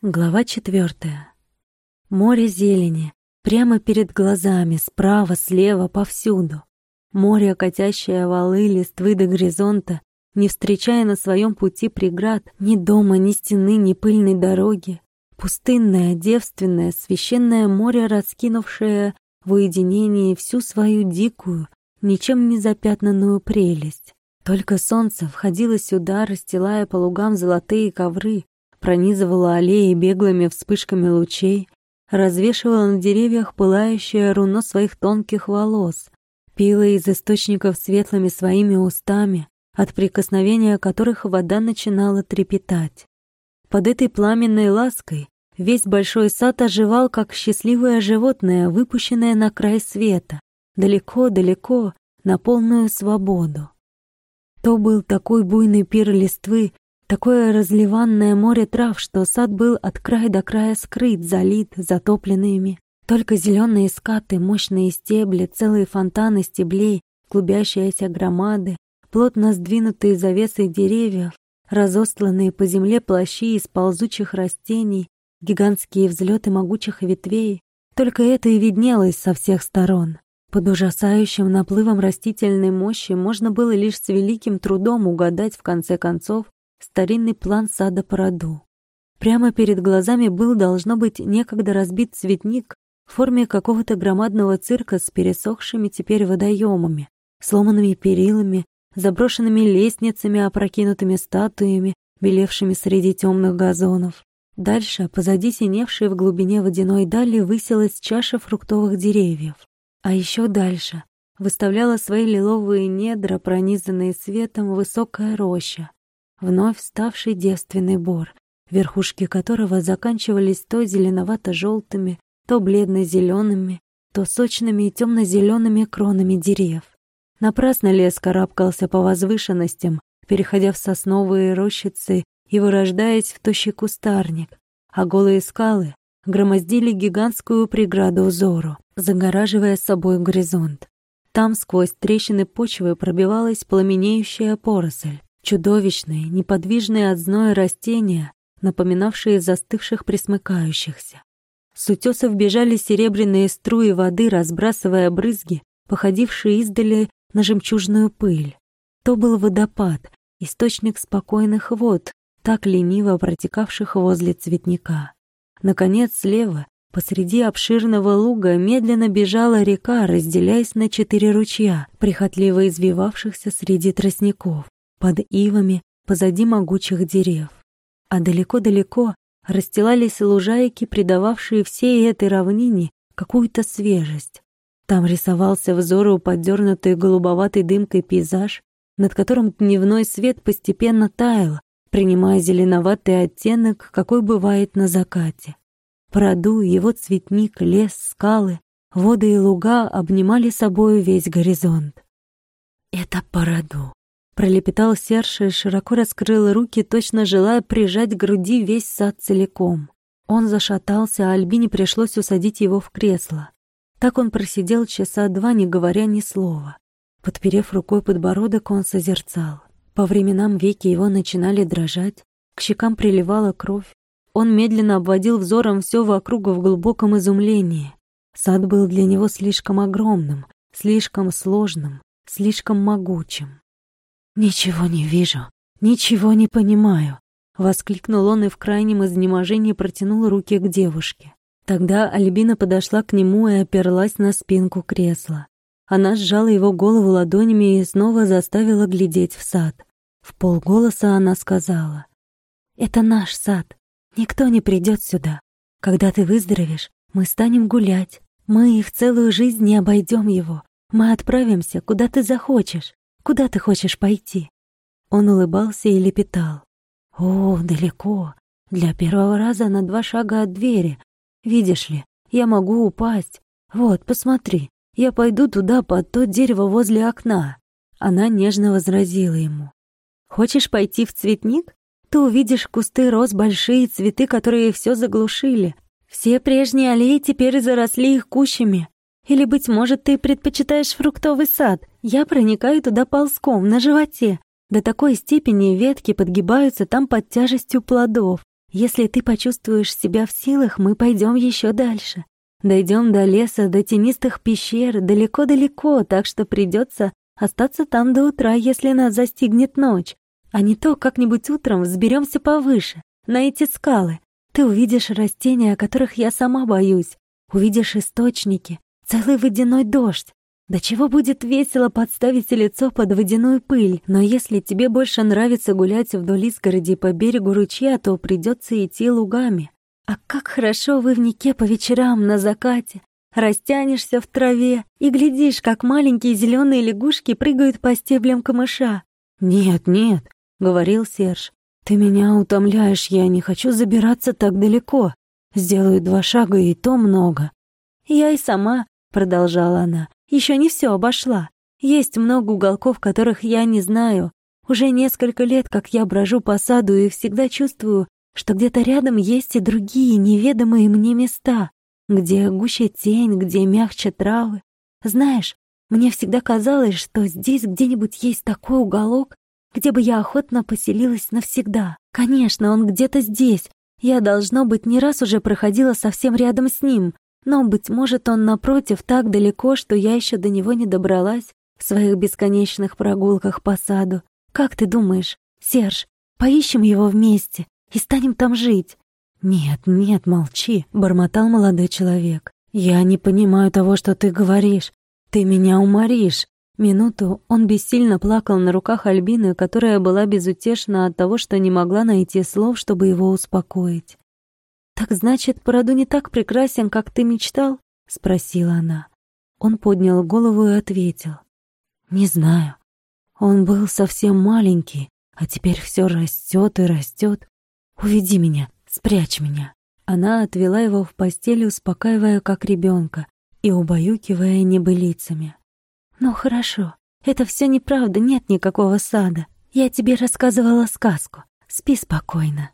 Глава четвертая. Море зелени, прямо перед глазами, справа, слева, повсюду. Море, катящее валы, листвы до горизонта, не встречая на своем пути преград ни дома, ни стены, ни пыльной дороги. Пустынное, девственное, священное море, раскинувшее в уединении всю свою дикую, ничем не запятнанную прелесть. Только солнце входило сюда, расстилая по лугам золотые ковры, пронизывала аллеи беглыми вспышками лучей, развешивала на деревьях пылающее руно своих тонких волос, пила из источников светлыми своими устами, от прикосновения которых вода начинала трепетать. Под этой пламенной лаской весь большой сад оживал, как счастливое животное, выпущенное на край света, далеко-далеко, на полную свободу. То был такой буйный пир листвы, Такое разливанное море трав, что сад был от края до края скрыт, залит, затопленными. Только зеленые скаты, мощные стебли, целые фонтаны стеблей, клубящиеся громады, плотно сдвинутые завесы деревьев, разостланные по земле плащи из ползучих растений, гигантские взлеты могучих ветвей. Только это и виднелось со всех сторон. Под ужасающим наплывом растительной мощи можно было лишь с великим трудом угадать в конце концов, старинный план сада по роду. Прямо перед глазами был, должно быть, некогда разбит цветник в форме какого-то громадного цирка с пересохшими теперь водоемами, сломанными перилами, заброшенными лестницами, опрокинутыми статуями, белевшими среди темных газонов. Дальше, позади синевшей в глубине водяной дали, высилась чаша фруктовых деревьев. А еще дальше выставляла свои лиловые недра, пронизанные светом, высокая роща, вновь ставший девственный бор, верхушки которого заканчивались то зеленовато-желтыми, то бледно-зелеными, то сочными и темно-зелеными кронами дерев. Напрасно лес карабкался по возвышенностям, переходя в сосновые рощицы и вырождаясь в тощий кустарник, а голые скалы громоздили гигантскую преграду узору, загораживая собой горизонт. Там сквозь трещины почвы пробивалась пламенеющая поросль. Чудовищные, неподвижные от зноя растения, напоминавшие застывших присмыкающихся. С утесов бежали серебряные струи воды, разбрасывая брызги, походившие издали на жемчужную пыль. То был водопад, источник спокойных вод, так лениво протекавших возле цветника. Наконец, слева, посреди обширного луга, медленно бежала река, разделяясь на четыре ручья, прихотливо извивавшихся среди тростников под ивами, позади могучих дерев. А далеко-далеко расстилались лужайки, придававшие всей этой равнине какую-то свежесть. Там рисовался взору поддернутый голубоватой дымкой пейзаж, над которым дневной свет постепенно таял, принимая зеленоватый оттенок, какой бывает на закате. Проду, его цветник, лес, скалы, воды и луга обнимали собою весь горизонт. Это Параду пролепетал Серж и широко раскрыл руки, точно желая прижать к груди весь сад целиком. Он зашатался, а Альбине пришлось усадить его в кресло. Так он просидел часа два, не говоря ни слова. Подперев рукой подбородок, он созерцал. По временам веки его начинали дрожать, к щекам приливала кровь. Он медленно обводил взором все вокруг в глубоком изумлении. Сад был для него слишком огромным, слишком сложным, слишком могучим. «Ничего не вижу, ничего не понимаю», — воскликнул он и в крайнем изнеможении протянул руки к девушке. Тогда Альбина подошла к нему и оперлась на спинку кресла. Она сжала его голову ладонями и снова заставила глядеть в сад. В полголоса она сказала, «Это наш сад. Никто не придет сюда. Когда ты выздоровеешь, мы станем гулять. Мы их целую жизнь не обойдем его. Мы отправимся, куда ты захочешь. Куда ты хочешь пойти?» Он улыбался и лепетал. «О, далеко. Для первого раза на два шага от двери. Видишь ли, я могу упасть. Вот, посмотри, я пойду туда, под то дерево возле окна». Она нежно возразила ему. «Хочешь пойти в цветник? Ты увидишь кусты роз, большие цветы, которые все заглушили. Все прежние аллеи теперь заросли их кущами. Или, быть может, ты предпочитаешь фруктовый сад? Я проникаю туда ползком, на животе. До такой степени ветки подгибаются там под тяжестью плодов. Если ты почувствуешь себя в силах, мы пойдем еще дальше. Дойдем до леса, до тенистых пещер, далеко-далеко, так что придется остаться там до утра, если нас застигнет ночь. А не то как-нибудь утром взберемся повыше, на эти скалы. Ты увидишь растения, о которых я сама боюсь. Увидишь источники, целый водяной дождь. Да чего будет весело подставить лицо под водяную пыль, но если тебе больше нравится гулять вдоль изгороди по берегу ручья, то придется идти лугами. А как хорошо вы в Нике по вечерам на закате. Растянешься в траве и глядишь, как маленькие зеленые лягушки прыгают по стеблям камыша. «Нет, нет», — говорил Серж, — «ты меня утомляешь, я не хочу забираться так далеко. Сделаю два шага, и то много». «Я и сама», — продолжала она, еще не все обошла. Есть много уголков, которых я не знаю. Уже несколько лет, как я брожу по саду и всегда чувствую, что где-то рядом есть и другие неведомые мне места, где гуще тень, где мягче травы. Знаешь, мне всегда казалось, что здесь где-нибудь есть такой уголок, где бы я охотно поселилась навсегда. Конечно, он где-то здесь. Я, должно быть, не раз уже проходила совсем рядом с ним, но, быть может, он напротив так далеко, что я еще до него не добралась в своих бесконечных прогулках по саду. Как ты думаешь, Серж, поищем его вместе и станем там жить?» «Нет, нет, молчи», — бормотал молодой человек. «Я не понимаю того, что ты говоришь. Ты меня уморишь». Минуту он бессильно плакал на руках Альбины, которая была безутешна от того, что не могла найти слов, чтобы его успокоить. «Так значит, Параду не так прекрасен, как ты мечтал?» — спросила она. Он поднял голову и ответил. «Не знаю. Он был совсем маленький, а теперь все растет и растет. Уведи меня, спрячь меня». Она отвела его в постель, успокаивая как ребенка и убаюкивая небылицами. «Ну хорошо, это все неправда, нет никакого сада. Я тебе рассказывала сказку. Спи спокойно».